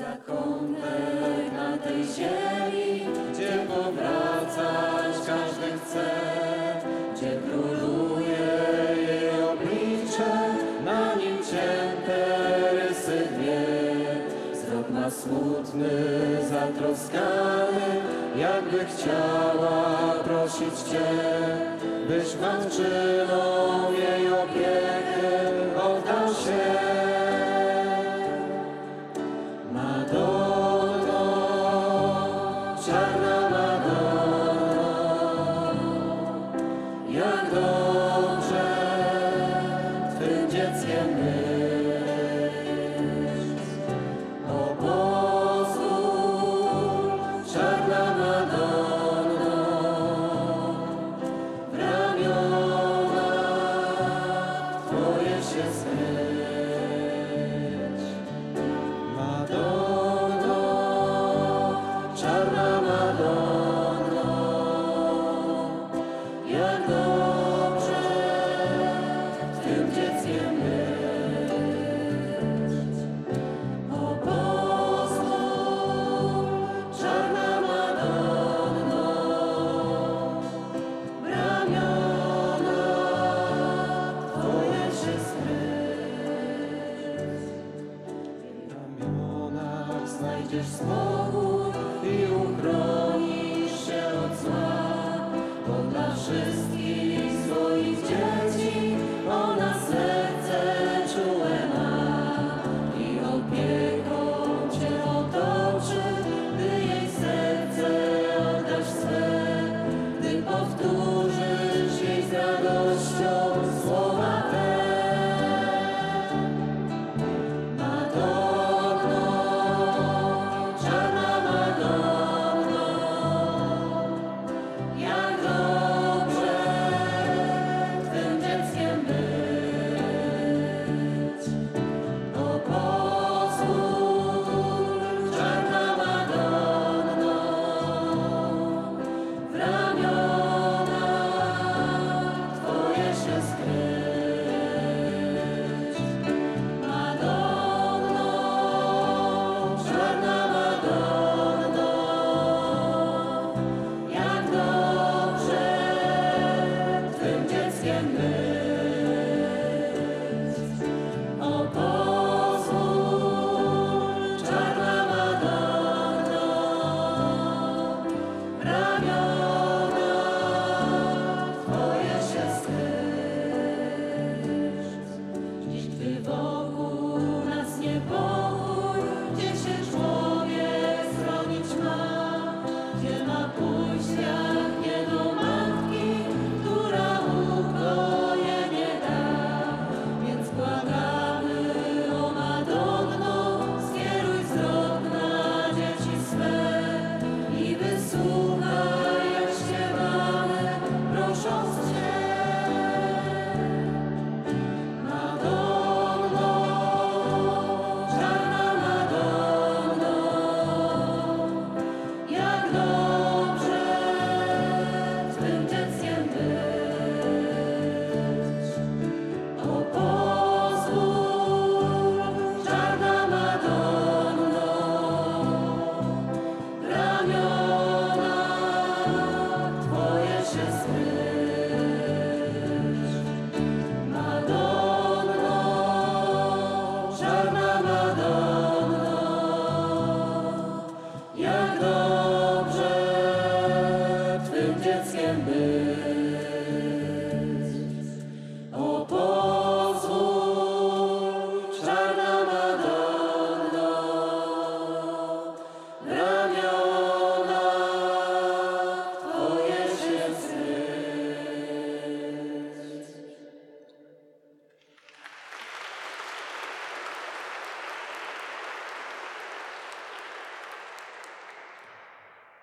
Zakątek na tej ziemi, gdzie powracać każdy chce, gdzie króluje jej oblicze, na nim cięte rysy dwie. Wzrok ma smutny, zatroskany, jakby chciała prosić Cię, byś matczyną jej just small. and